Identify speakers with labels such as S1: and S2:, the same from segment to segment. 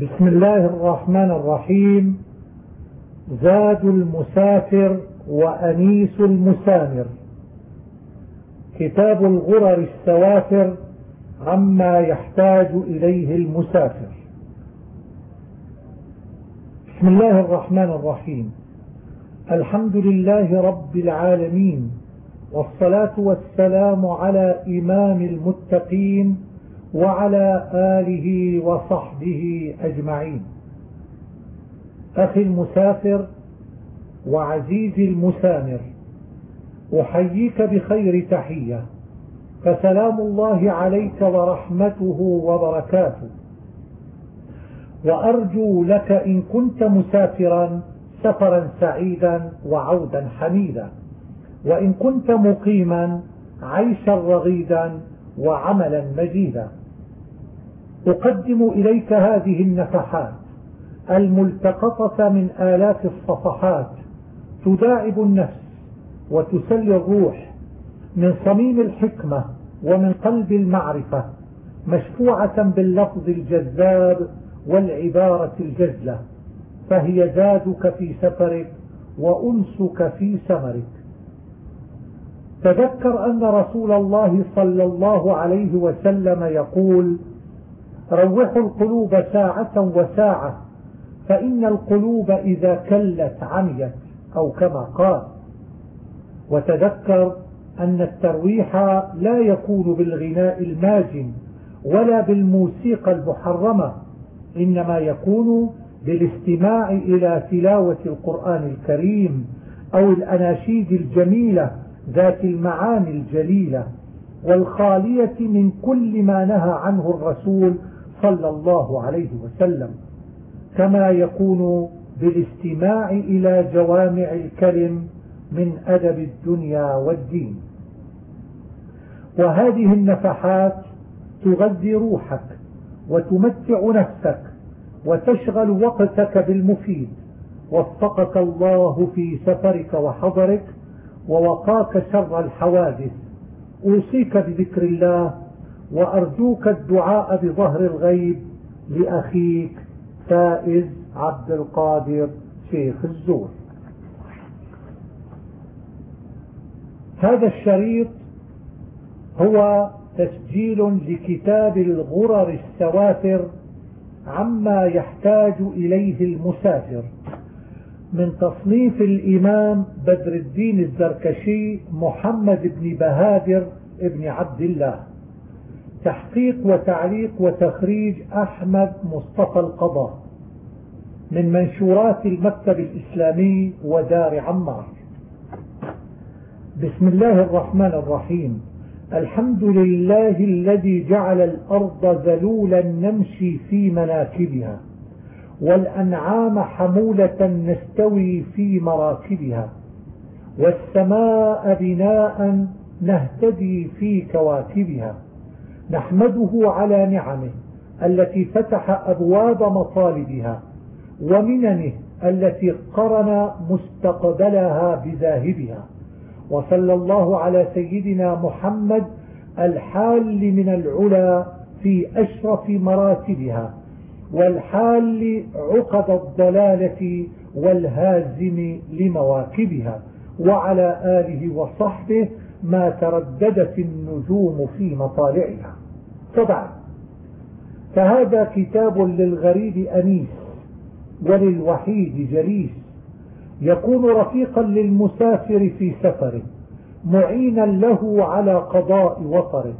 S1: بسم الله الرحمن الرحيم. زاد المسافر وأنيس المسامر. كتاب الغرر السوافر عما يحتاج إليه المسافر. بسم الله الرحمن الرحيم. الحمد لله رب العالمين والصلاة والسلام على إمام المتقين وعلى آله وصحبه أجمعين. أخي المسافر وعزيزي المسامر أحييك بخير تحية فسلام الله عليك ورحمته وبركاته. وأرجو لك إن كنت مسافرا سفرا سعيدا وعودا حميدا. وإن كنت مقيما عيشا رغيدا وعملا مجيدا. أقدم إليك هذه النفحات الملتقطة من آلاف الصفحات. تداعب النفس وتسلي الروح من صميم الحكمة ومن قلب المعرفة مشفوعة باللفظ الجذاب والعبارة الجزلة. فهي زادك في سفرك وأنسك في سمرك تذكر أن رسول الله صلى الله عليه وسلم يقول روحوا القلوب ساعة وساعة فإن القلوب إذا كلت عميت أو كما قال. وتذكر أن الترويح لا يكون بالغناء الماجن ولا بالموسيقى المحرمة إنما يكون بالاستماع إلى تلاوة القرآن الكريم أو الأناشيد الجميلة ذات المعاني الجليلة والخالية من كل ما نهى عنه الرسول صلى الله عليه وسلم كما يكون بالاستماع إلى جوامع الكلم من أدب الدنيا والدين. وهذه النفحات تغذي روحك وتمتع نفسك وتشغل وقتك بالمفيد. وفقك الله في سفرك وحضرك ووقاك شر الحوادث. أوصيك بذكر الله وأرجوك الدعاء بظهر الغيب لأخيك فائز عبد القادر شيخ الزور. هذا الشريط هو تسجيل لكتاب الغرر السوافر عما يحتاج إليه المسافر. من تصنيف الإمام بدر الدين الزركشي محمد بن بهادر بن عبد الله. تحقيق وتعليق وتخريج أحمد مصطفى القضاء من منشورات المكتب الإسلامي ودار عمار. بسم الله الرحمن الرحيم. الحمد لله الذي جعل الأرض ذلولا نمشي في مناكبها. والأنعام حمولة نستوي في مراكبها والسماء بناء نهتدي في كواكبها. نحمده على نعمه التي فتح أبواب مطالبها ومننه التي قرن مستقبلها بذاهبها. وصلى الله على سيدنا محمد الحال من العلا في أشرف مراتبها. والحال عقد الضلالة والهازم لمواكبها وعلى آله وصحبه ما ترددت النجوم في مطالعها. طبعا فهذا كتاب للغريب أنيس وللوحيد جليس يكون رفيقا للمسافر في سفره معينا له على قضاء وطره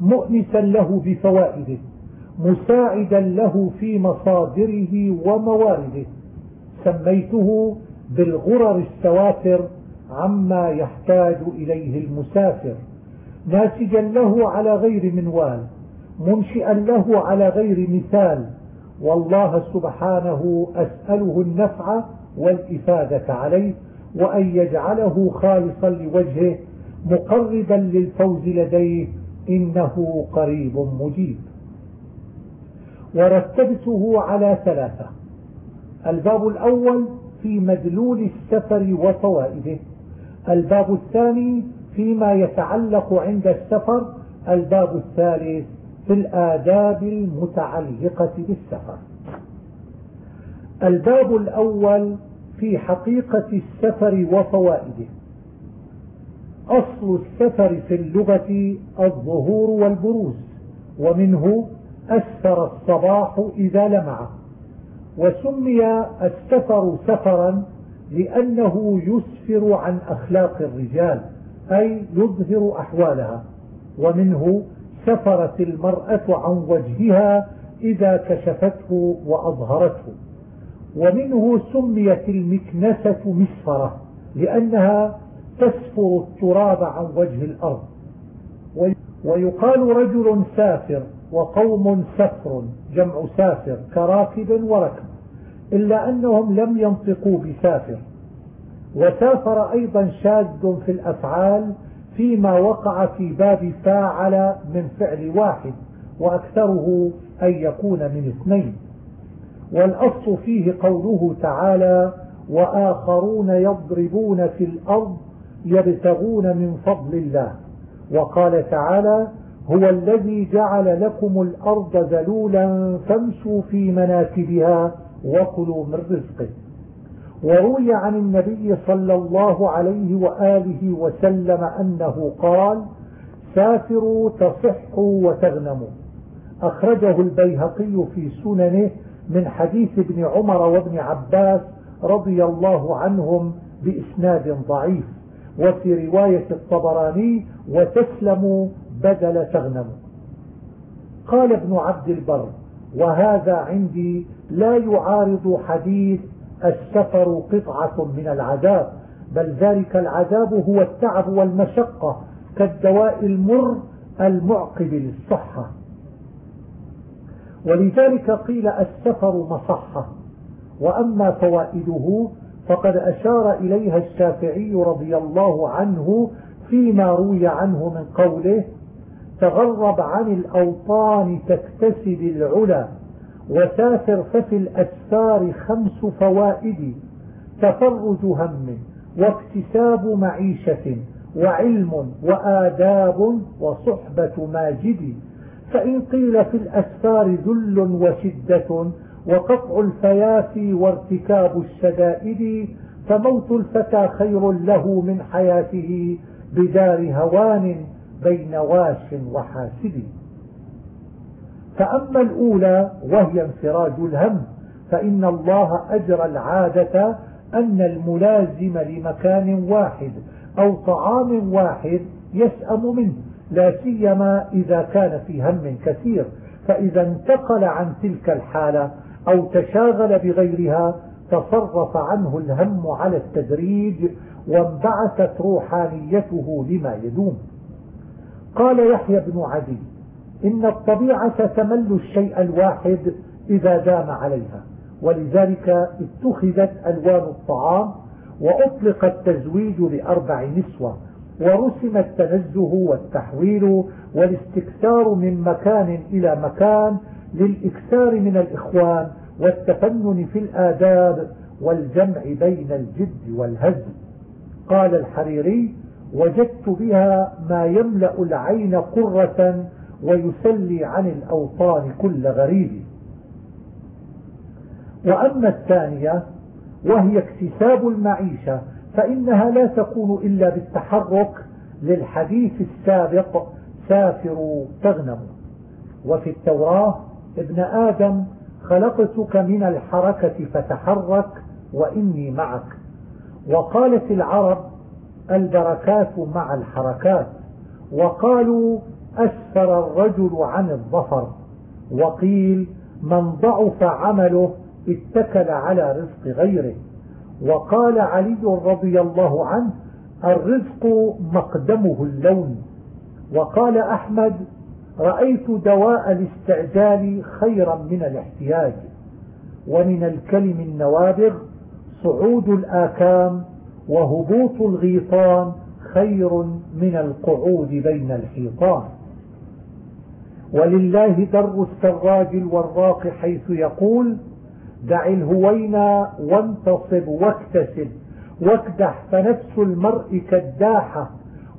S1: مؤنسا له بفوائده. مساعدا له في مصادره وموارده. سميته بالغرر السوافر عما يحتاج إليه المسافر. ناسجا له على غير منوال منشئا له على غير مثال. والله سبحانه أسأله النفع والإفادة عليه وأن يجعله خالصا لوجهه مقربا للفوز لديه إنه قريب مجيب. ورتبته على ثلاثة. الباب الأول في مدلول السفر وفوائده. الباب الثاني فيما يتعلق عند السفر. الباب الثالث في الآداب المتعلقة بالسفر. الباب الأول في حقيقة السفر وفوائده. أصل السفر في اللغة الظهور والبروز ومنه أسفر الصباح إذا لمع وسمي السفر سفرا لأنه يسفر عن أخلاق الرجال أي يظهر أحوالها ومنه سفرت المرأة عن وجهها إذا كشفته وأظهرته ومنه سميت المكنسة مسفرة لأنها تسفر التراب عن وجه الأرض ويقال رجل سافر وقوم سفر جمع سافر كراكب وركب إلا أنهم لم ينطقوا بسافر. وسافر أيضا شاذ في الأفعال فيما وقع في باب فاعل من فعل واحد وأكثره أن يكون من اثنين. والأصل فيه قوله تعالى وآخرون يضربون في الأرض يبتغون من فضل الله. وقال تعالى هو الذي جعل لكم الأرض ذلولا فامشوا في مناكبها وكلوا من رزقه. وروي عن النبي صلى الله عليه وآله وسلم أنه قال سافروا تصحوا وتغنموا. أخرجه البيهقي في سننه من حديث ابن عمر وابن عباس رضي الله عنهم بإسناد ضعيف وفي رواية الطبراني وتسلم بدل تغنم. قال ابن عبد البر وهذا عندي لا يعارض حديث السفر قطعة من العذاب بل ذلك العذاب هو التعب والمشقة كالدواء المر المعقب للصحة. ولذلك قيل السفر مصحة وأما فوائده فقد أشار إليها الشافعي رضي الله عنه فيما روي عنه من قوله تغرب عن الأوطان تكتسب العلا وسافر ففي الأسفار خمس فوائد تفرج هم واكتساب معيشة وعلم وآداب وصحبة ماجد. فإن قيل في الأسفار ذل وشدة وقطع الفيافي وارتكاب الشدائد فموت الفتى خير له من حياته بدار هوان. بين واش وحاسد. فأما الأولى وهي انفراج الهم فإن الله أجرى العادة أن الملازم لمكان واحد أو طعام واحد يسأم منه لا سيما إذا كان في هم كثير. فإذا انتقل عن تلك الحالة أو تشاغل بغيرها تصرف عنه الهم على التدريج وانبعثت روحانيته لما يدوم. قال يحيى بن عدي إن الطبيعة تمل الشيء الواحد إذا دام عليها ولذلك اتخذت ألوان الطعام وأطلق التزويج لأربع نسوة ورسم التنزه والتحويل والاستكثار من مكان إلى مكان للإكثار من الإخوان والتفنن في الآداب والجمع بين الجد والهزل. قال الحريري وجدت بها ما يملأ العين قرة ويسلي عن الأوطان كل غريب. وأما الثانية وهي اكتساب المعيشة فإنها لا تكون إلا بالتحرك للحديث السابق سافروا تغنموا. وفي التوراة ابن آدم خلقتك من الحركة فتحرك وإني معك. وقالت العرب البركات مع الحركات. وقالوا أسفر الرجل عن الظفر. وقيل من ضعف عمله اتكل على رزق غيره. وقال علي رضي الله عنه الرزق مقدمه اللون. وقال أحمد رأيت دواء الاستعجال خيرا من الاحتياج. ومن الكلم النوابغ صعود الآكام وهبوط الغيطان خير من القعود بين الحيطان. ولله در السراج الوراق حيث يقول دع الهوينا وانتصب واكتسب واكدح فنفس المرء كالداحة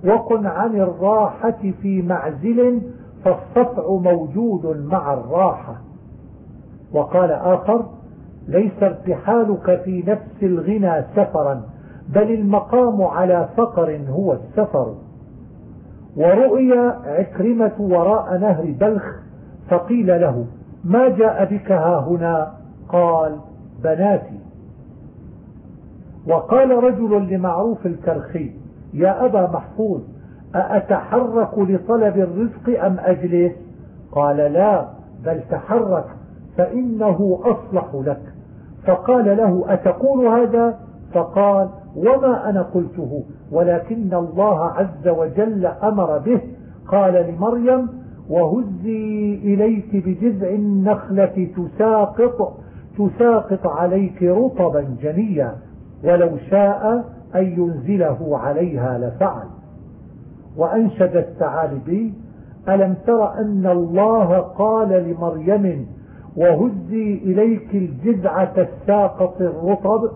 S1: وكن عن الراحة في معزل فالصفع موجود مع الراحة. وقال آخر ليس ارتحالك في نفس الغنى سفرا. بل المقام على فقر هو السفر. ورؤي عكرمة وراء نهر بلخ فقيل له ما جاء بك ها هنا؟ قال بناتي. وقال رجل لمعروف الكرخي يا أبا محفوظ أأتحرك لطلب الرزق أم أجلس قال لا بل تحرك فإنه أصلح لك. فقال له أتقول هذا؟ فقال وما أنا قلته ولكن الله عز وجل أمر به. قال لمريم وهزي إليك بجذع النخلة تساقط, تساقط عليك رطبا جنيا ولو شاء أن ينزله عليها لفعل. وأنشد الثعالبي ألم تر أن الله قال لمريم وهزي إليك الجذعة الساقط الرطب؟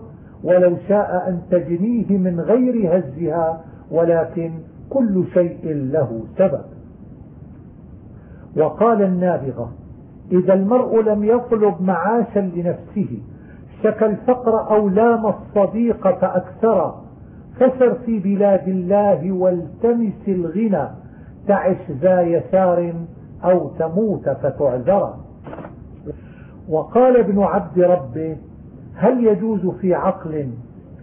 S1: ولو شاء أن تجنيه من غير هزها ولكن كل شيء له سبب. وقال النابغة إذا المرء لم يطلب معاشا لنفسه شكى الفقر أو لام الصديق فأكثر. فسر في بلاد الله والتمس الغنى تعش ذا يسار أو تموت فتعذر. وقال ابن عبد ربه هل يجوز في عقل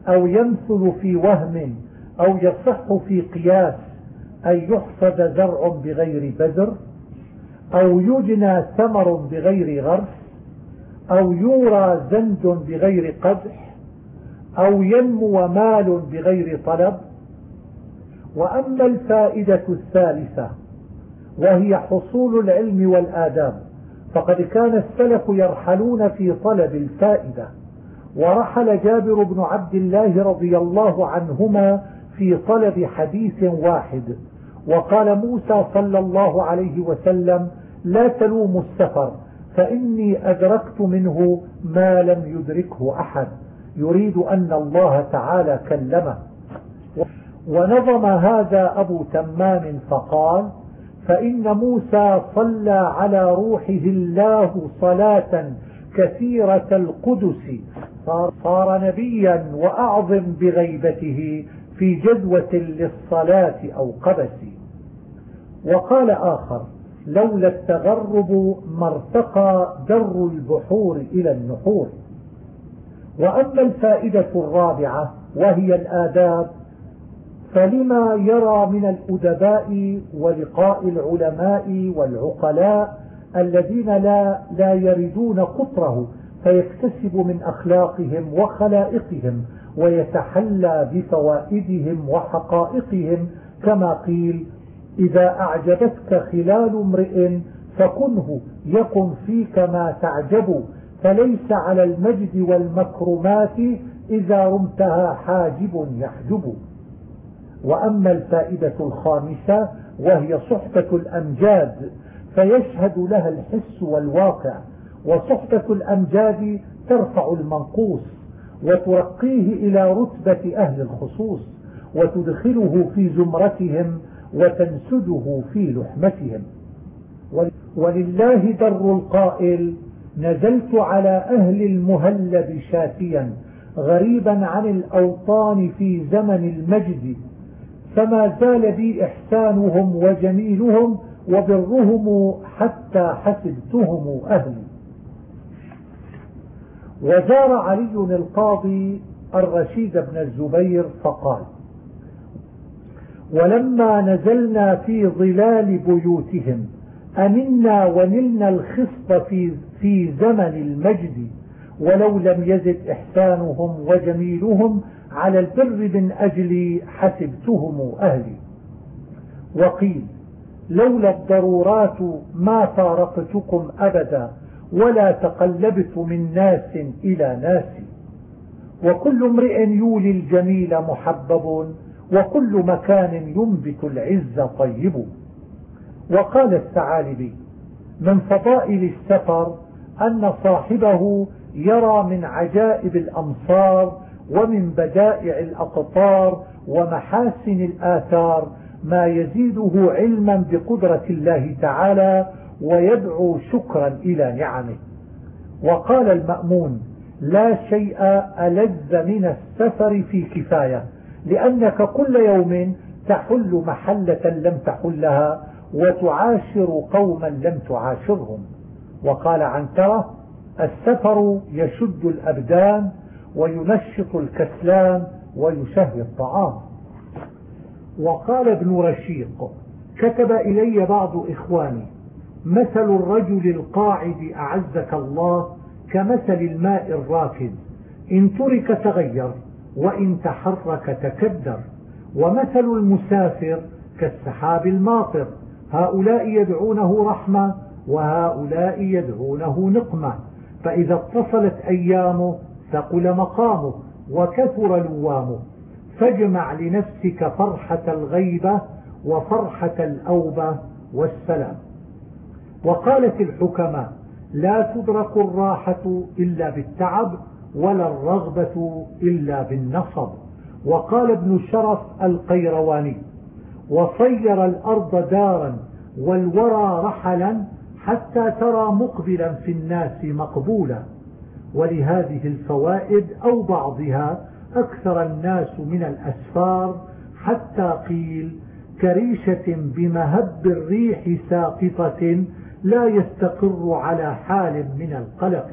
S1: أو يمثل في وهم أو يصح في قياس أن يحصد زرع بغير بذر أو يجنى ثمر بغير غرس أو يورى زند بغير قدح أو ينمو مال بغير طلب؟ وأما الفائدة الثالثة وهي حصول العلم والآداب فقد كان السلف يرحلون في طلب الفائدة. ورحل جابر بن عبد الله رضي الله عنهما في طلب حديث واحد. وقال موسى صلى الله عليه وسلم لا تلوموا السفر فإني أدركت منه ما لم يدركه أحد. يريد أن الله تعالى كلمه. ونظم هذا أبو تمام فقال فإن موسى صلى على روحه الله صلاة كثيرة القدس صار, صار نبيا وأعظم بغيبته في جدوة للصلاة أو قبس. وقال آخر لولا التغرب ما ارتقى در البحور إلى النحور. وأما الفائدة الرابعة وهي الآداب فلما يرى من الأدباء ولقاء العلماء والعقلاء الذين لا, لا يردون قطره فيكتسب من أخلاقهم وخلائقهم ويتحلى بفوائدهم وحقائقهم. كما قيل إذا أعجبتك خلال امرئ فكنه يكن فيك ما تعجب. فليس على المجد والمكرمات إذا رمتها حاجب يحجب. وأما الفائدة الخامسة وهي صحبة الأمجاد فيشهد لها الحس والواقع. وصحبة الأمجاد ترفع المنقوص وترقيه إلى رتبة أهل الخصوص وتدخله في زمرتهم وتنسده في لحمتهم. ولله در القائل نزلت على أهل المهلب شاتيا غريبا عن الأوطان في زمن المجد فما زال بي إحسانهم وجميلهم وبرهم حتى حسبتهم أهلي. وزار علي القاضي الرشيد بن الزبير فقال ولما نزلنا في ظلال بيوتهم أمنا ونلنا الخصب في, في زمن المجد ولو لم يزد إحسانهم وجميلهم على البر من أجل حسبتهم أهلي. وقيل لولا الضرورات ما فارقتكم أبدا ولا تقلبت من ناس إلى ناس. وكل امرئ يولي الجميل محبب وكل مكان ينبت العز طيب. وقال الثعالبي من فضائل السفر أن صاحبه يرى من عجائب الأمصار ومن بدائع الأقطار ومحاسن الآثار ما يزيده علما بقدرة الله تعالى ويدعو شكرا إلى نعمه. وقال المأمون لا شيء ألذ من السفر في كفاية لأنك كل يوم تحل محلة لم تحلها وتعاشر قوما لم تعاشرهم. وقال عنترة السفر يشد الأبدان وينشط الكسلان ويشهي الطعام. وقال ابن رشيق كتب إلي بعض إخواني مثل الرجل القاعد أعزك الله كمثل الماء الراكد. إن ترك تغير وإن تحرك تكدر. ومثل المسافر كالسحاب الماطر. هؤلاء يدعونه رحمة وهؤلاء يدعونه نقمة. فإذا اتصلت أيامه ثقل مقامه وكثر لوامه. فاجمع لنفسك فرحة الغيبة وفرحة الأوبة والسلام. وقالت الحكماء لا تدرك الراحة إلا بالتعب ولا الرغبة إلا بالنصب. وقال ابن شرف القيرواني وصير الأرض دارا والورى رحلا حتى ترى مقبلا في الناس مقبولا. ولهذه الفوائد أو بعضها أكثر الناس من الأسفار حتى قيل كريشة بمهب الريح ساقطة لا يستقر على حال من القلق.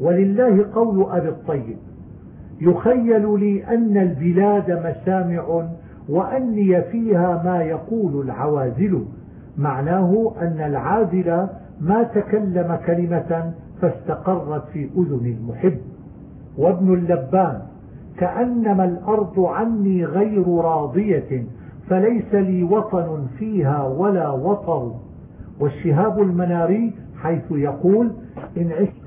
S1: ولله قول أبي الطيب يخيل لي أن البلاد مسامع وأني فيها ما يقول العوازل. معناه أن العازل ما تكلم كلمة فاستقرت في أذن المحب. وابن اللبان كأنما الأرض عني غير راضية فليس لي وطن فيها ولا وطر. والشهاب المناري حيث يقول إن عشت,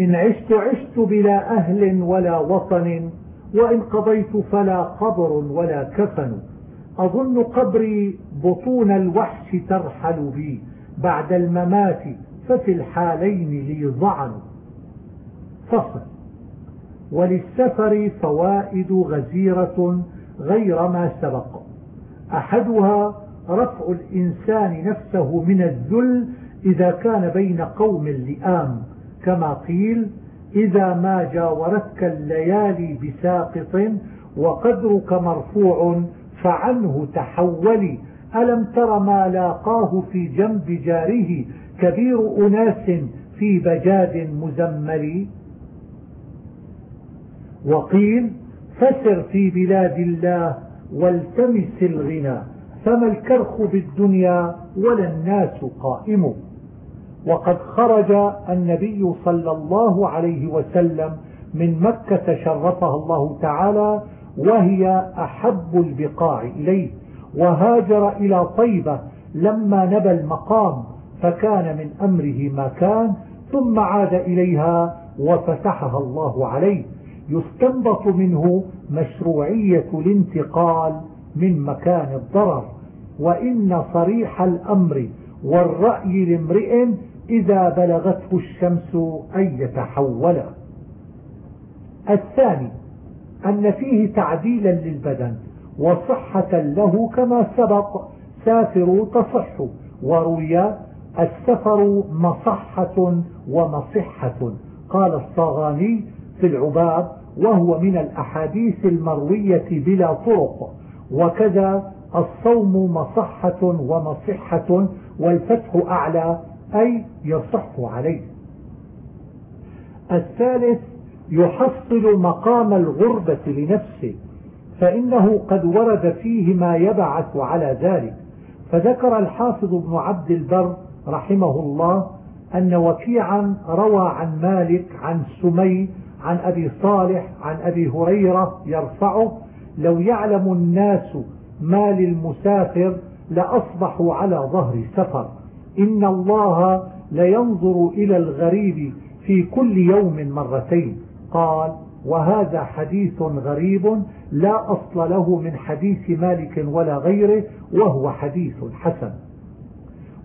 S1: إن عشت عشت بلا أهل ولا وطن وإن قضيت فلا قبر ولا كفن. أظن قبري بطون الوحش ترحل بي بعد الممات ففي الحالين لي ضعن. فصل. وللسفر فوائد غزيرة غير ما سبق. أحدها رفع الإنسان نفسه من الذل إذا كان بين قوم لئام كما قيل إذا ما جاورتك الليالي بساقط وقدرك مرفوع فعنه تحولي ألم تر ما لاقاه في جنب جاره كبير أناس في بجاد مزمل؟ وقيل فسر في بلاد الله والتمس الغنى. فما الكرخ بالدنيا ولا الناس قائم. وقد خرج النبي صلى الله عليه وسلم من مكة شرفها الله تعالى وهي أحب البقاع إليه وهاجر إلى طيبة لما نبى المقام فكان من أمره ما كان ثم عاد إليها وفتحها الله عليه. يستنبط منه مشروعية الانتقال من مكان الضرر وإن صريح الأمر والرأي لامرئ إذا بلغته الشمس أن يتحول. الثاني أن فيه تعديلا للبدن وصحة له كما سبق سافروا تصح وروي السفر مصحة ومصحة. قال الصاغاني في العباب وهو من الأحاديث المروية بلا طرق. وكذا الصوم مصحة ومصحة والفتح أعلى أي يصح عليه. الثالث يحصل مقام الغربة لنفسه فإنه قد ورد فيه ما يبعث على ذلك. فذكر الحافظ ابن عبد البر رحمه الله أن وكيعا روى عن مالك عن سمي عن أبي صالح عن أبي هريرة يرفعه لو يعلم الناس ما للمسافر لأصبحوا على ظهر سفر إن الله لينظر إلى الغريب في كل يوم مرتين. قال وهذا حديث غريب لا أصل له من حديث مالك ولا غيره وهو حديث حسن.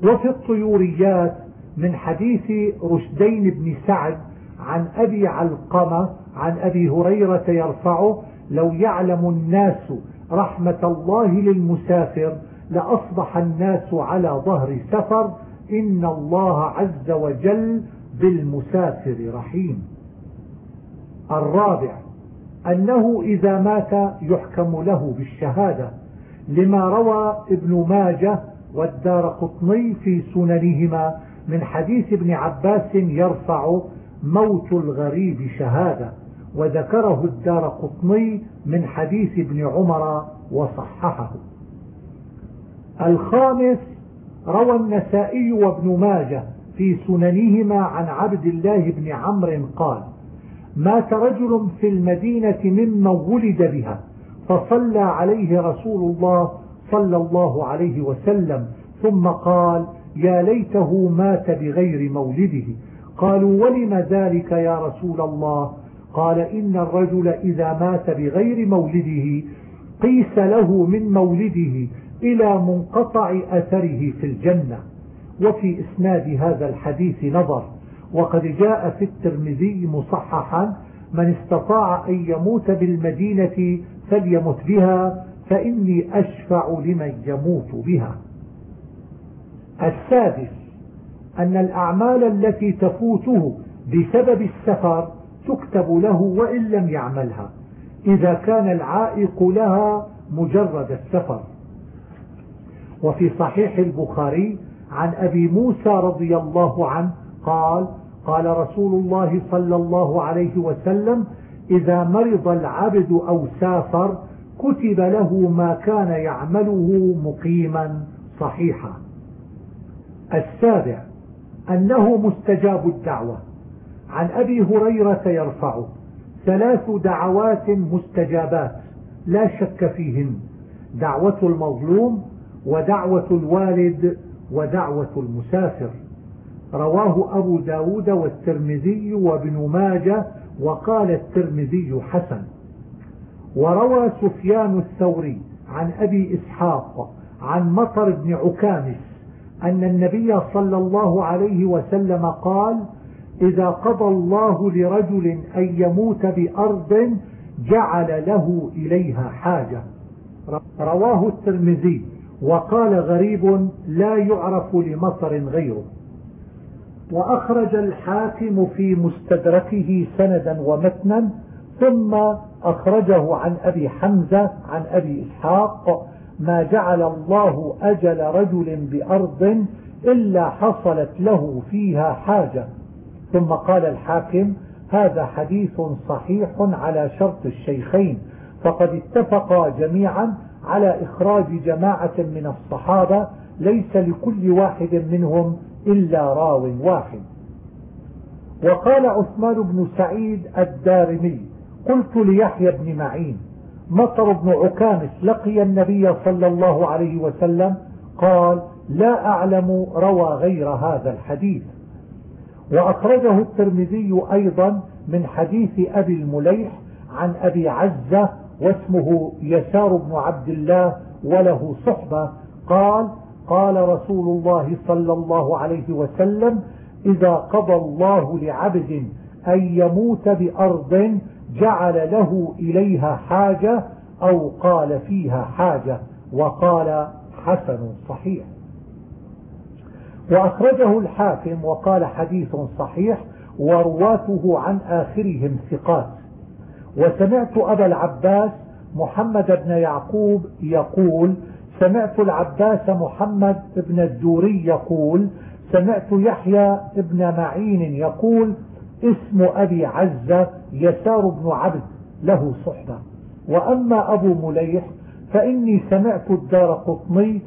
S1: وفي الطيوريات من حديث رشدين بن سعد عن أبي علقمة عن أبي هريرة يرفعه لو يعلم الناس رحمة الله للمسافر لأصبح الناس على ظهر سفر إن الله عز وجل بالمسافر رحيم. الرابع أنه إذا مات يحكم له بالشهادة لما روى ابن ماجه والدار قطني في سننهما من حديث ابن عباس يرفع موت الغريب شهادة. وذكره الدار قطني من حديث ابن عمر وصححه. الخامس روى النسائي وابن ماجه في سننهما عن عبد الله بن عمرو قال مات رجل في المدينة ممن ولد بها فصلى عليه رسول الله صلى الله عليه وسلم ثم قال يا ليته مات بغير مولده. قالوا ولم ذلك يا رسول الله؟ قال إن الرجل إذا مات بغير مولده قيس له من مولده إلى منقطع أثره في الجنة. وفي إسناد هذا الحديث نظر. وقد جاء في الترمذي مصححا من استطاع أن يموت بالمدينة فليمت بها فإني أشفع لمن يموت بها. السادس أن الأعمال التي تفوته بسبب السفر تكتب له وإن لم يعملها. إذا كان العائق لها مجرد السفر. وفي صحيح البخاري عن أبي موسى رضي الله عنه قال قال رسول الله صلى الله عليه وسلم إذا مرض العبد أو سافر كتب له ما كان يعمله مقيما صحيحا. السابع أنه مستجاب الدعوة. عن أبي هريرة يرفعه ثلاث دعوات مستجابات لا شك فيهن دعوة المظلوم ودعوة الوالد ودعوة المسافر. رواه أبو داود والترمذي وابن ماجه وقال الترمذي حسن. وروى سفيان الثوري عن أبي إسحاق عن مطر بن عكامس أن النبي صلى الله عليه وسلم قال إذا قضى الله لرجل أن يموت بأرض جعل له إليها حاجة. رواه الترمذي وقال غريب لا يعرف لمطر غيره. وأخرج الحاكم في مستدركه سندا ومتنا ثم أخرجه عن أبي حمزة عن أبي إسحاق ما جعل الله أجل رجل بأرض إلا حصلت له فيها حاجة. ثم قال الحاكم هذا حديث صحيح على شرط الشيخين فقد اتفقا جميعا على إخراج جماعة من الصحابة ليس لكل واحد منهم إلا راو واحد. وقال عثمان بن سعيد الدارمي قلت ليحيى بن معين مطر بن عكامس لقي النبي صلى الله عليه وسلم قال لا أعلم روى غير هذا الحديث. وأخرجه الترمذي أيضا من حديث أبي المليح عن أبي عزة واسمه يسار بن عبد الله وله صحبة. قال قال رسول الله صلى الله عليه وسلم إذا قضى الله لعبد أن يموت بأرض جعل له إليها حاجة أو قال فيها حاجة وقال حسن صحيح. وأخرجه الحاكم وقال حديث صحيح ورواته عن آخرهم ثقات. وسمعت أبا العباس محمد بن يعقوب يقول سمعت العباس محمد بن الدوري يقول سمعت يحيى بن معين يقول اسم أبي عزة يسار بن عبد له صحبة. وأما أبو مليح فإني سمعت الدار قطني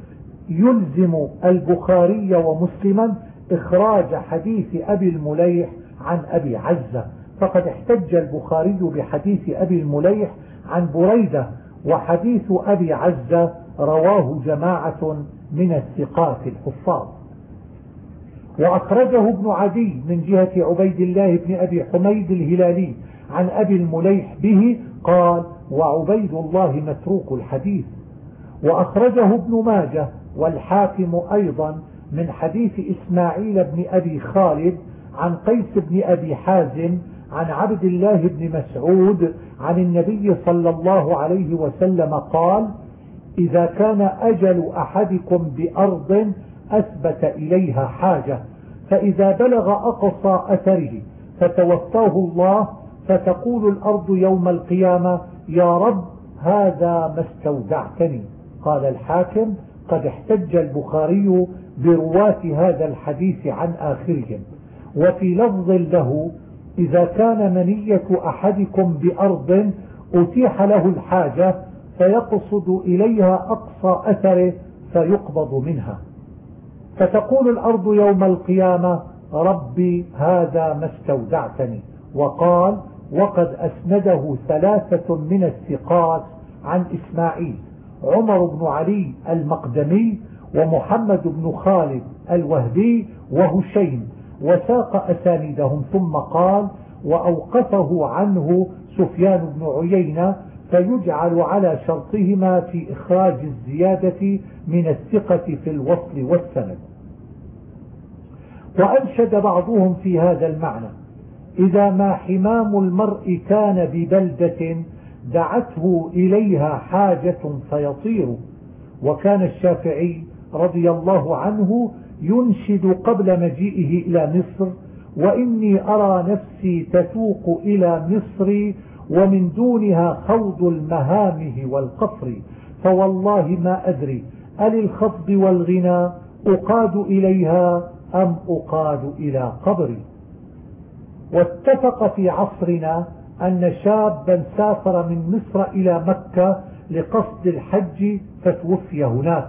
S1: يلزم البخاري ومسلما إخراج حديث أبي المليح عن أبي عزة. فقد احتج البخاري بحديث أبي المليح عن بريدة وحديث أبي عزة رواه جماعة من الثقات الحفاظ. وأخرجه ابن عدي من جهة عبيد الله بن أبي حميد الهلالي عن أبي المليح به قال وعبيد الله متروك الحديث وأخرجه ابن ماجه والحاكم أيضا من حديث إسماعيل بن أبي خالد عن قيس بن أبي حازم عن عبد الله بن مسعود عن النبي صلى الله عليه وسلم قال إذا كان أجل أحدكم بأرض أثبت إليها حاجة فإذا بلغ أقصى أثره فتوفاه الله فتقول الأرض يوم القيامة يا رب هذا ما استودعتني. قال الحاكم قد احتج البخاري برواة هذا الحديث عن آخرهم. وفي لفظ له إذا كان منية أحدكم بأرض أتيح له الحاجة فيقصد إليها أقصى أثره فيقبض منها. فتقول الأرض يوم القيامة ربي هذا ما استودعتني. وقال وقد أسنده ثلاثة من الثقات عن إسماعيل. عمر بن علي المقدمي ومحمد بن خالد الوهبي وهشيم وساق أساندهم ثم قال وأوقفه عنه سفيان بن عيينة فيجعل على شرطهما في إخراج الزيادة من الثقة في الوصل والسند. وأنشد بعضهم في هذا المعنى إذا ما حمام المرء كان ببلدة دعته إليها حاجة فيطير وكان الشافعي رضي الله عنه ينشد قبل مجيئه إلى مصر وإني أرى نفسي تتوق إلى مصر ومن دونها خوض المهامه والقصر. فوالله ما أدري أل الخفض والغنى أقاد إليها أم أقاد إلى قبري؟ واتفق في عصرنا أن شابا سافر من مصر إلى مكة لقصد الحج فتوفي هناك.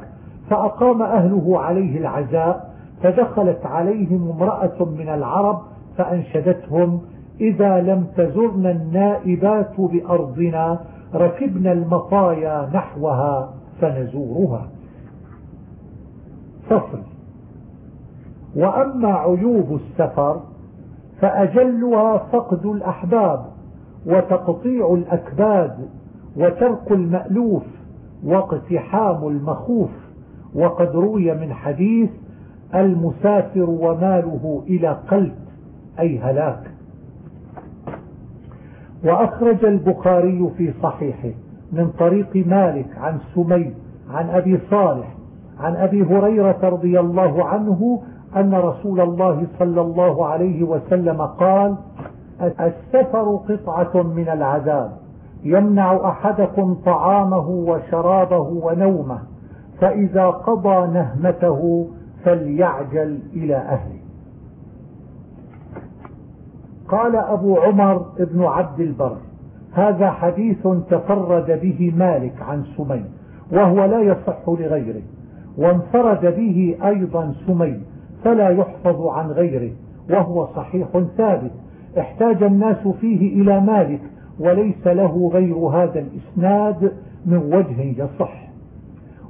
S1: فأقام أهله عليه العزاء فدخلت عليهم امرأة من العرب فأنشدتهم إذا لم تزرنا النائبات بأرضنا ركبنا المطايا نحوها فنزورها. فصل. وأما عيوب السفر فأجلها فقد الأحباب. وتقطيع الأكباد وترك المألوف واقتحام المخوف. وقد روي من حديث المسافر وماله إلى قلب أي هلاك. وأخرج البخاري في صحيحه من طريق مالك عن سمي عن أبي صالح عن أبي هريرة رضي الله عنه أن رسول الله صلى الله عليه وسلم قال السفر قطعة من العذاب. يمنع أحدكم طعامه وشرابه ونومه فإذا قضى نهمته فليعجل إلى أهله. قال أبو عمر ابن عبد البر هذا حديث تفرد به مالك عن سمي وهو لا يصح لغيره وانفرد به أيضا سمي فلا يحفظ عن غيره وهو صحيح ثابت. احتاج الناس فيه إلى مالك وليس له غير هذا الإسناد من وجه يصح.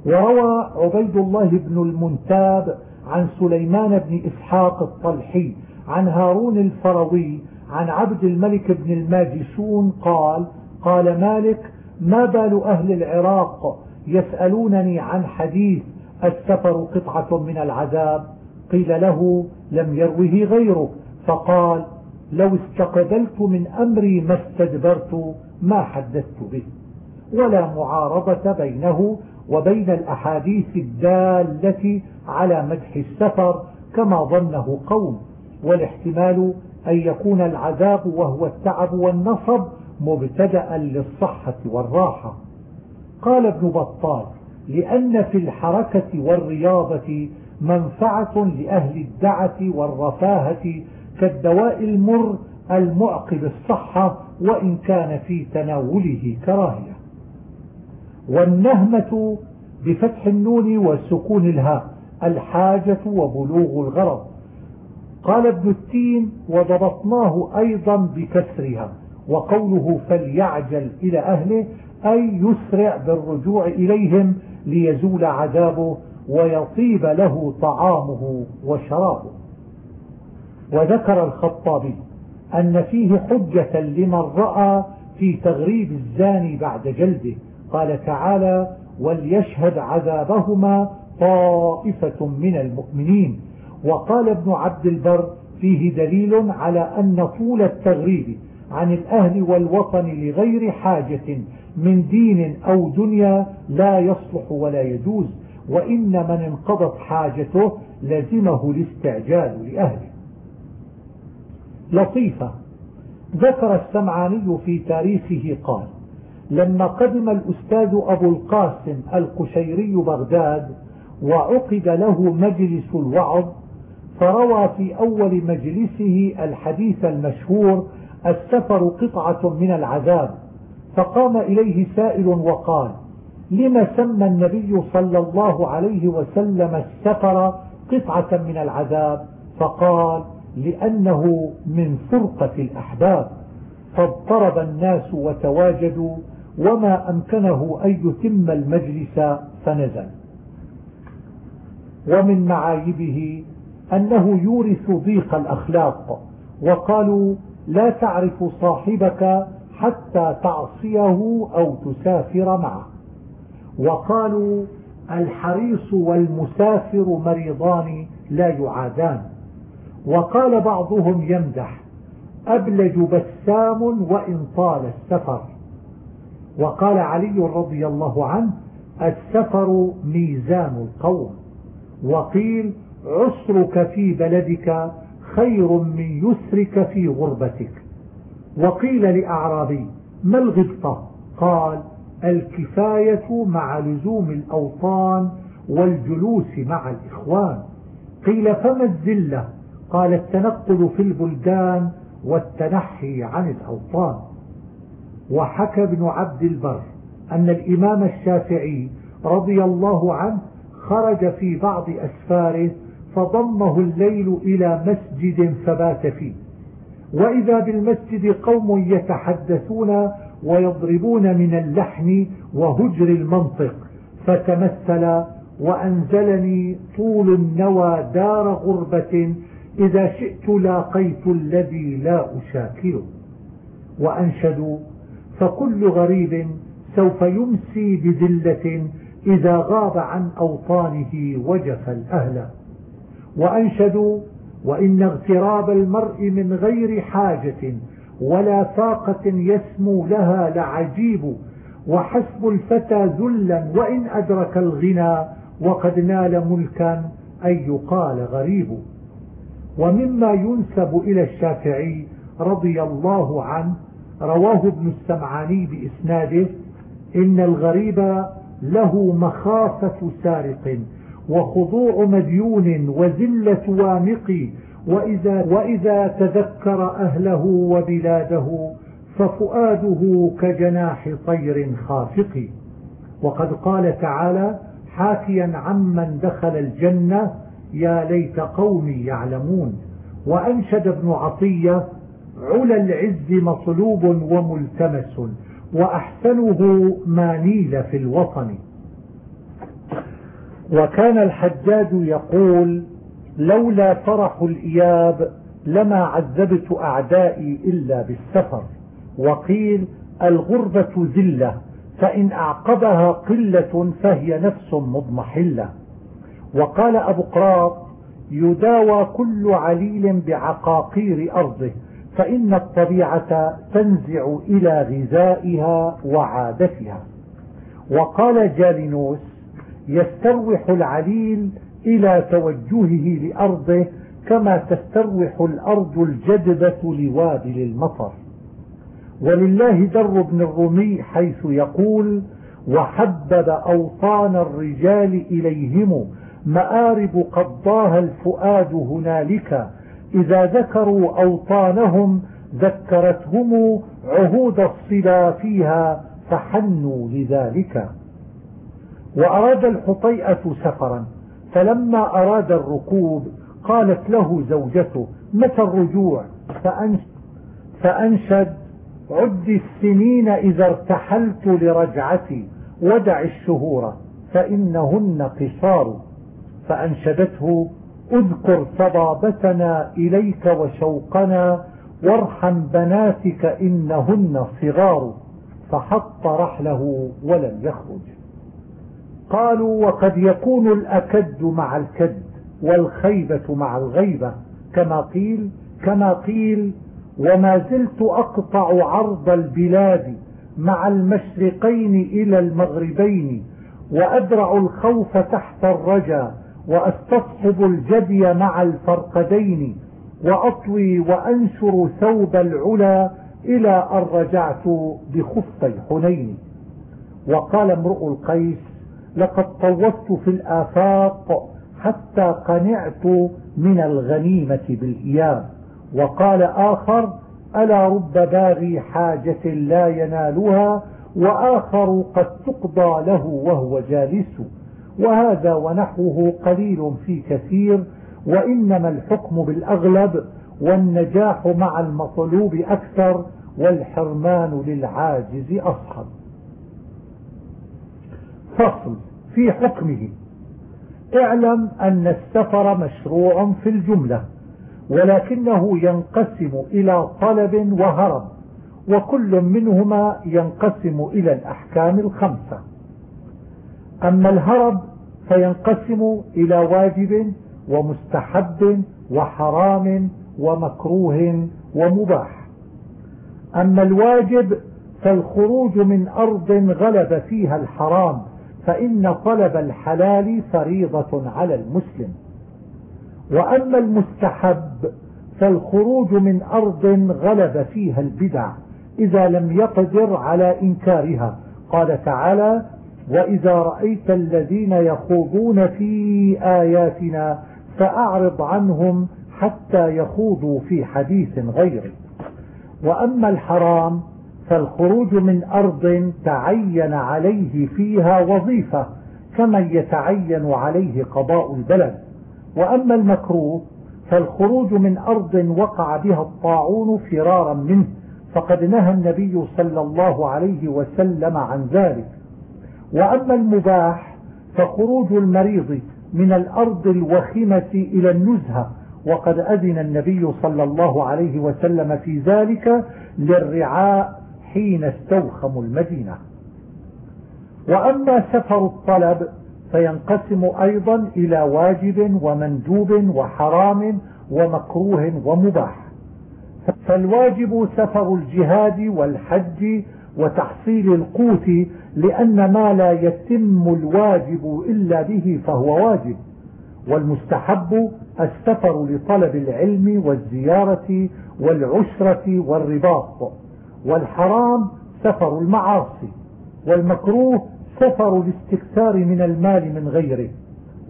S1: وروى عبيد الله بن المنتاب عن سليمان بن إسحاق الطلحي عن هارون الفروي عن عبد الملك بن الماجشون قال قال مالك ما بال أهل العراق يسألونني عن حديث السفر قطعة من العذاب؟ قيل له لم يروه غيره فقال لو استقبلت من أمري ما استدبرت ما حدثت به ولا معارضة بينه وبين الأحاديث الدالة على مدح السفر كما ظنه قوم والاحتمال أن يكون العذاب وهو التعب والنصب مبتدأ للصحة والراحة. قال ابن بطال لأن في الحركة والرياضة منفعة لأهل الدعة والرفاهة كالدواء المر المعقب الصحة وإن كان في تناوله كراهية. والنهمة بفتح النون وسكون الهاء الحاجة وبلوغ الغرض. قال ابن التين وضبطناه أيضا بكسرها وقوله فليعجل إلى أهله أي يسرع بالرجوع إليهم ليزول عذابه ويطيب له طعامه وشرابه. وذكر الخطابي أن فيه حجة لمن رأى في تغريب الزاني بعد جلده. قال تعالى وليشهد عذابهما طائفة من المؤمنين وقال ابن عبد البر فيه دليل على أن طول التغريب عن الأهل والوطن لغير حاجة من دين أو دنيا لا يصلح ولا يجوز وإن من انقضت حاجته لزمه الاستعجال لأهله لطيفة. ذكر السمعاني في تاريخه قال لما قدم الأستاذ أبو القاسم القشيري بغداد وعقد له مجلس الوعظ فروى في أول مجلسه الحديث المشهور السفر قطعة من العذاب فقام إليه سائل وقال لما سمى النبي صلى الله عليه وسلم السفر قطعة من العذاب؟ فقال لأنه من فرقة الأحباب. فاضطرب الناس وتواجدوا وما أمكنه أن يتم المجلس فنزل. ومن معايبه أنه يورث ضيق الأخلاق وقالوا لا تعرف صاحبك حتى تعصيه أو تسافر معه. وقالوا الحريص والمسافر مريضان لا يعادان. وقال بعضهم يمدح أبلج بسام وإن طال السفر. وقال علي رضي الله عنه السفر ميزان القوم. وقيل عسرك في بلدك خير من يسرك في غربتك. وقيل لأعرابي ما الغبطة قال الكفاية مع لزوم الأوطان والجلوس مع الإخوان. قيل فما الزلة قال التنقل في البلدان والتنحي عن الأوطان. وحكى ابن عبد البر أن الإمام الشافعي رضي الله عنه خرج في بعض أسفاره فضمه الليل إلى مسجد فبات فيه. وإذا بالمسجد قوم يتحدثون ويضربون من اللحن وهجر المنطق فتمثل وأنزلني طول النوى دار غربة إذا شئت لاقيت الذي لا أشاكله وأنشدوا فكل غريب سوف يمسي بذلة إذا غاب عن أوطانه وجف الأهل. وأنشدوا وإن اغتراب المرء من غير حاجة ولا فاقة يسمو لها لعجيب وحسب الفتى ذلا وإن أدرك الغنى وقد نال ملكا أن يقال غريب. ومما ينسب إلى الشافعي رضي الله عنه رواه ابن السمعاني بإسناده إن الغريب له مخافة سارق وخضوع مديون وذلة وامق وإذا, وإذا تذكر أهله وبلاده ففؤاده كجناح طير خافق. وقد قال تعالى حاكيا عمن دخل الجنة يا ليت قومي يعلمون. وأنشد ابن عطية علا العز مطلوب وملتمس وأحسنه ما نيل في الوطن. وكان الحجاج يقول لولا فرح الإياب لما عذبت أعدائي إلا بالسفر. وقيل الغربة ذلة فإن أعقبها قلة فهي نفس مضمحلة. وقال أبو قراط يداوى كل عليل بعقاقير أرضه فإن الطبيعة تنزع إلى غذائها وعادتها. وقال جالينوس يستروح العليل إلى توجهه لأرضه كما تستروح الأرض الجدبة لوابل المطر. ولله در بن الرومي حيث يقول وحبب أوطان الرجال إليهم مآرب قضاها الفؤاد هنالك. إذا ذكروا أوطانهم ذكرتهم عهود الصلا فيها فحنوا لذلك. وأراد الحطيئة سفرا فلما أراد الركوب قالت له زوجته متى الرجوع؟ فأنشد عد السنين إذا ارتحلت لرجعتي ودع الشهور فإنهن قصار. فأنشدته اذكر صبابتنا إليك وشوقنا وارحم بناتك إنهن صغار. فحط رحله ولم يخرج. قالوا وقد يكون الأكد مع الكد والخيبة مع الغيبة كما قيل كما قيل وما زلت أقطع عرض البلاد مع المشرقين إلى المغربين وأدرع الخوف تحت الرجا وأستصحب الجدي مع الفرقدين وأطوي وأنشر ثوب العلا إلى أن رجعت بخفي حنين وقال امرؤ القيس لقد طوفت في الآفاق حتى قنعت من الغنيمة بالإيام وقال آخر ألا رب باغي حاجة لا ينالها وآخر قد تقضى له وهو جالس. وهذا ونحوه قليل في كثير وإنما الحكم بالأغلب والنجاح مع المطلوب أكثر والحرمان للعاجز أصحب فصل في حكمه. اعلم أن السفر مشروع في الجملة ولكنه ينقسم إلى طلب وهرب وكل منهما ينقسم إلى الأحكام الخمسة. أما الهرب فينقسم إلى واجب ومستحب وحرام ومكروه ومباح. أما الواجب فالخروج من أرض غلب فيها الحرام فإن طلب الحلال فريضة على المسلم. وأما المستحب فالخروج من أرض غلب فيها البدع إذا لم يقدر على إنكارها. قال تعالى وإذا رأيت الذين يخوضون في آياتنا فأعرض عنهم حتى يخوضوا في حديث غيره. وأما الحرام فالخروج من أرض تعين عليه فيها وظيفة كمن يتعين عليه قضاء البلد. وأما المكروه فالخروج من أرض وقع بها الطاعون فرارا منه فقد نهى النبي صلى الله عليه وسلم عن ذلك. وأما المباح فخروج المريض من الأرض الوخمة إلى النزهة وقد أذن النبي صلى الله عليه وسلم في ذلك للرعاء حين استوخموا المدينة. وأما سفر الطلب فينقسم أيضا إلى واجب ومندوب وحرام ومكروه ومباح. فالواجب سفر الجهاد والحج وتحصيل القوت لأن ما لا يتم الواجب إلا به فهو واجب. والمستحب السفر لطلب العلم والزيارة والعشرة والرباط. والحرام سفر المعاصي. والمكروه سفر الاستكثار من المال من غيره.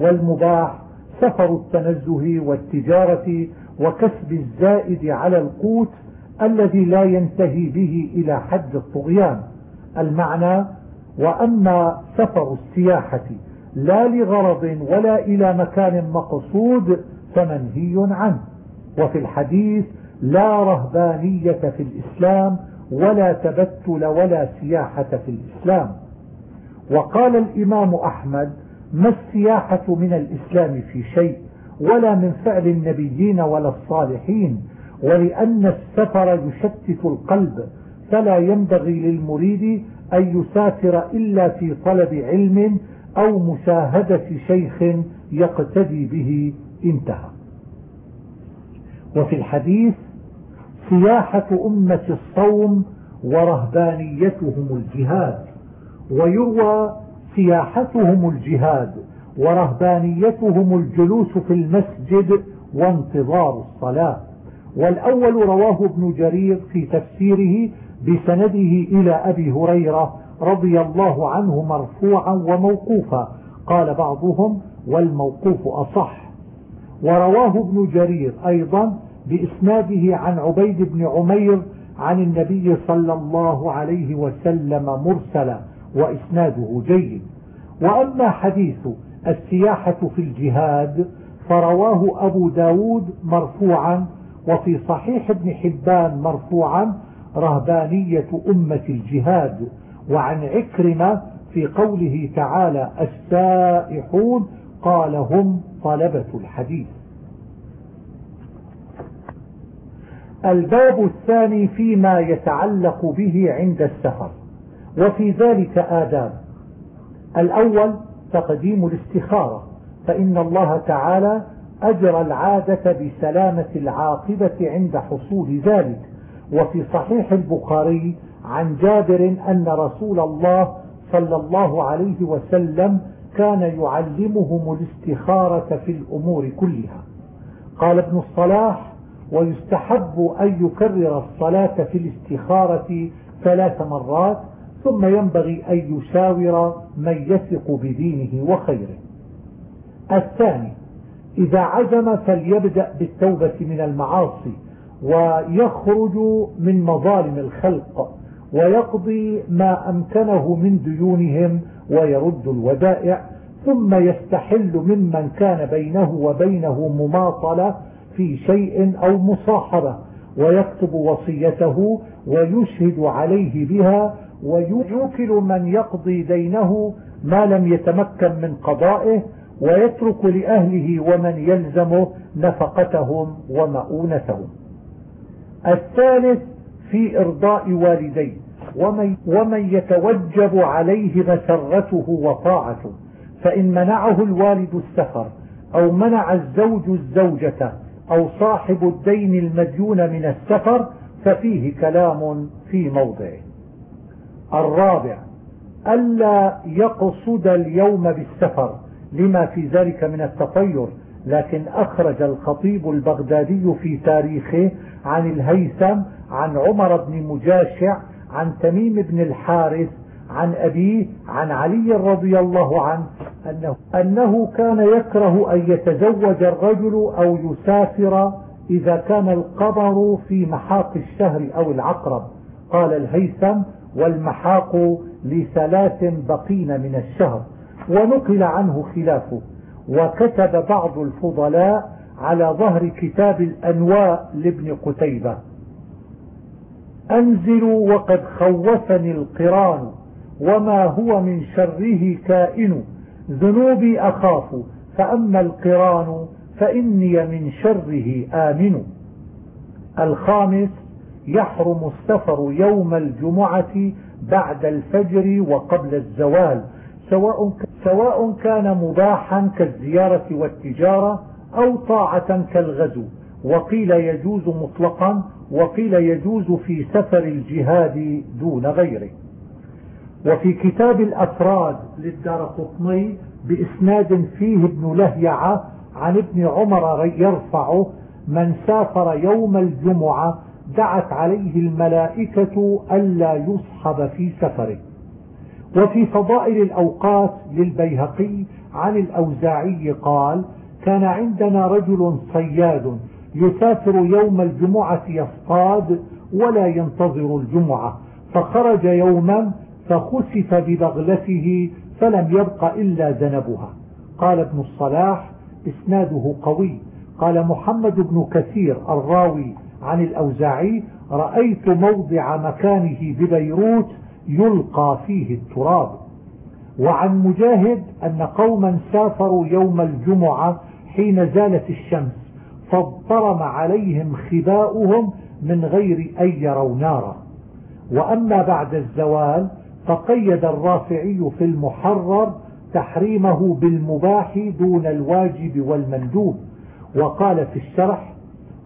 S1: والمباح سفر التنزه والتجارة وكسب الزائد على القوت الذي لا ينتهي به إلى حد الطغيان. المعنى وأما سفر السياحة لا لغرض ولا إلى مكان مقصود فمنهي عنه. وفي الحديث لا رهبانية في الإسلام ولا تبتل ولا سياحة في الإسلام. وقال الإمام أحمد ما السياحة من الإسلام في شيء ولا من فعل النبيين ولا الصالحين. ولأن السفر يشتت القلب فلا ينبغي للمريد أن يسافر إلا في طلب علم أو مشاهدة شيخ يقتدي به. انتهى. وفي الحديث سياحة أمة الصوم ورهبانيتهم الجهاد. ويروى سياحتهم الجهاد ورهبانيتهم الجلوس في المسجد وانتظار الصلاة. والأول رواه ابن جرير في تفسيره بسنده إلى أبي هريرة رضي الله عنه مرفوعا وموقوفا. قال بعضهم والموقوف أصح. ورواه ابن جرير أيضا بإسناده عن عبيد بن عمير عن النبي صلى الله عليه وسلم مرسلا وإسناده جيد. وأما حديث السياحة في الجهاد فرواه أبو داود مرفوعا وفي صحيح ابن حبان مرفوعا رهبانية أمة الجهاد وعن عكرمة في قوله تعالى السائحون قال هم طلبة الحديث. الباب الثاني فيما يتعلق به عند السفر وفي ذلك آداب. الأول تقديم الاستخارة فإن الله تعالى أجرى العادة بسلامة العاقبة عند حصول ذلك. وفي صحيح البخاري عن جابر أن رسول الله صلى الله عليه وسلم كان يعلمهم الاستخارة في الأمور كلها. قال ابن الصلاح ويستحب أن يكرر الصلاة في الاستخارة ثلاث مرات ثم ينبغي أن يشاور من يثق بدينه وخيره. الثاني إذا عزم فليبدأ بالتوبة من المعاصي ويخرج من مظالم الخلق ويقضي ما أمكنه من ديونهم ويرد الودائع ثم يستحل ممن كان بينه وبينه مماطلة في شيء أو مصاحبة ويكتب وصيته ويشهد عليه بها ويوكل من يقضي دينه ما لم يتمكن من قضائه ويترك لأهله ومن يلزمه نفقتهم ومؤونتهم. الثالث في إرضاء والديه ومن, ومن يتوجب عليه مسرته وطاعته فإن منعه الوالد السفر أو منع الزوج الزوجة أو صاحب الدين المديون من السفر ففيه كلام في موضعه. الرابع ألا يقصد اليوم بالسفر لما في ذلك من التطير لكن أخرج الخطيب البغدادي في تاريخه عن الهيثم عن عمر بن مجاشع عن تميم بن الحارث عن أبيه عن علي رضي الله عنه أنه, أنه كان يكره أن يتزوج الرجل أو يسافر إذا كان القمر في محاق الشهر أو العقرب. قال الهيثم والمحاق لثلاث بقين من الشهر. ونقل عنه خلافه. وكتب بعض الفضلاء على ظهر كتاب الأنواء لابن قتيبة. أنزلوا وقد خوفني القرآن وما هو من شره كائن. ذنوبي أخاف فأما القرآن فإني من شره آمن. الخامس يحرم السفر يوم الجمعة بعد الفجر وقبل الزوال. سواء سواء كان مباحا كالزيارة والتجارة أو طاعة كالغزو. وقيل يجوز مطلقا وقيل يجوز في سفر الجهاد دون غيره. وفي كتاب الأفراد للدار قطني بإسناد فيه ابن لهيعة عن ابن عمر يرفعه من سافر يوم الجمعة دعت عليه الملائكة ألا يصحب في سفره. وفي فضائل الأوقات للبيهقي عن الأوزاعي قال كان عندنا رجل صياد يسافر يوم الجمعة يصطاد ولا ينتظر الجمعة فخرج يوما فخسف ببغلته فلم يبق إلا ذنبها. قال ابن الصلاح إسناده قوي. قال محمد بن كثير الراوي عن الأوزاعي رأيت موضع مكانه ببيروت يلقى فيه التراب. وعن مجاهد أن قوما سافروا يوم الجمعة حين زالت الشمس فاضطرم عليهم خباؤهم من غير أن يروا نارا. وأما بعد الزوال فقيد الرافعي في المحرر تحريمه بالمباح دون الواجب والمندوب. وقال في الشرح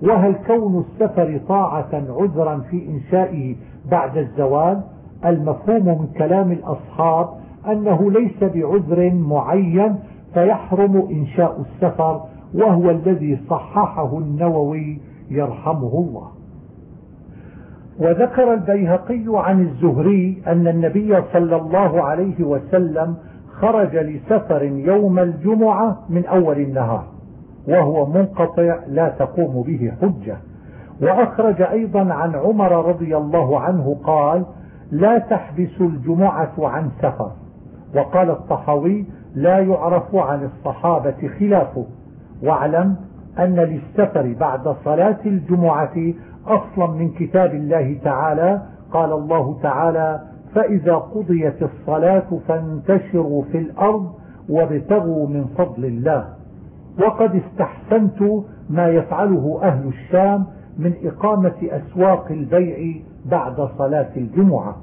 S1: وهل كون السفر طاعة عذرا في إنشائه بعد الزوال؟ المفهوم من كلام الأصحاب أنه ليس بعذر معين فيحرم إنشاء السفر وهو الذي صححه النووي يرحمه الله. وذكر البيهقي عن الزهري أن النبي صلى الله عليه وسلم خرج لسفر يوم الجمعة من أول النهار وهو منقطع لا تقوم به حجة. وأخرج أيضا عن عمر رضي الله عنه قال لا تحبس الجمعة عن سفر. وقال الطحاوي لا يعرف عن الصحابة خلافه. واعلم أن للسفر بعد صلاة الجمعة أصلا من كتاب الله تعالى. قال الله تعالى فإذا قضيت الصلاة فانتشروا في الأرض وابتغوا من فضل الله. وقد استحسنت ما يفعله أهل الشام من إقامة أسواق البيع بعد صلاة الجمعة.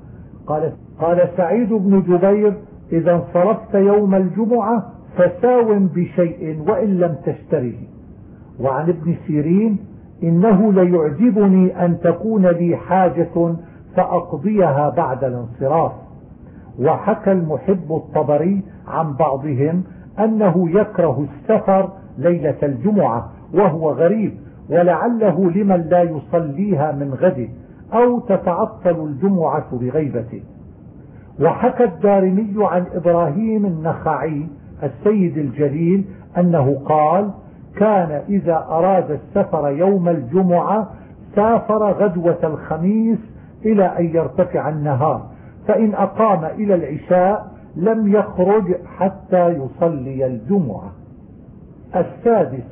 S1: قال, قال سعيد بن جبير إذا انصرفت يوم الجمعة فساوم بشيء وإن لم تشتره. وعن ابن سيرين إنه ليعجبني أن تكون لي حاجة فأقضيها بعد الانصراف. وحكى المحب الطبري عن بعضهم أنه يكره السفر ليلة الجمعة وهو غريب ولعله لمن لا يصليها من غده. أو تتعطل الجمعة بغيبته. وحكى الدارمي عن إبراهيم النخعي السيد الجليل أنه قال كان إذا أراد السفر يوم الجمعة سافر غدوة الخميس إلى أن يرتفع النهار فإن أقام إلى العشاء لم يخرج حتى يصلي الجمعة. السادس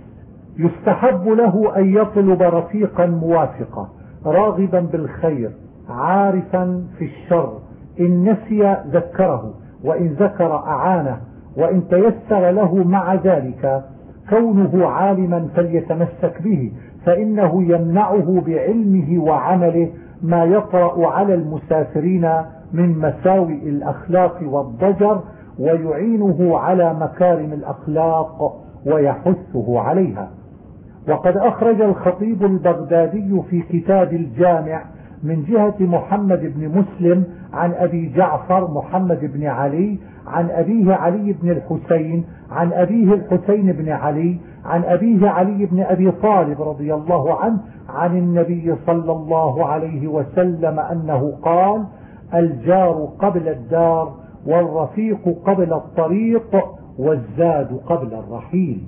S1: يستحب له أن يطلب رفيقا موافقا. راغبا بالخير عارفا في الشر. إن نسي ذكره وإن ذكر أعانه وإن تيسر له مع ذلك كونه عالما فليتمسك به فإنه يمنعه بعلمه وعمله ما يطرأ على المسافرين من مساوئ الأخلاق والضجر ويعينه على مكارم الأخلاق ويحثه عليها. وقد أخرج الخطيب البغدادي في كتاب الجامع من جهة محمد بن مسلم عن أبي جعفر محمد بن علي عن أبيه علي بن الحسين عن أبيه الحسين بن علي عن أبيه علي بن أبي طالب رضي الله عنه عن النبي صلى الله عليه وسلم أنه قال الجار قبل الدار والرفيق قبل الطريق والزاد قبل الرحيل.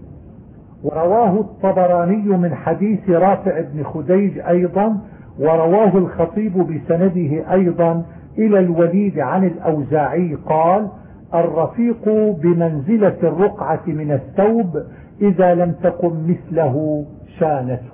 S1: ورواه الطبراني من حديث رافع بن خديج أيضا ورواه الخطيب بسنده أيضا إلى الوليد عن الأوزاعي قال الرفيق بمنزلة الرقعة من الثوب إذا لم تكن مثله شانته.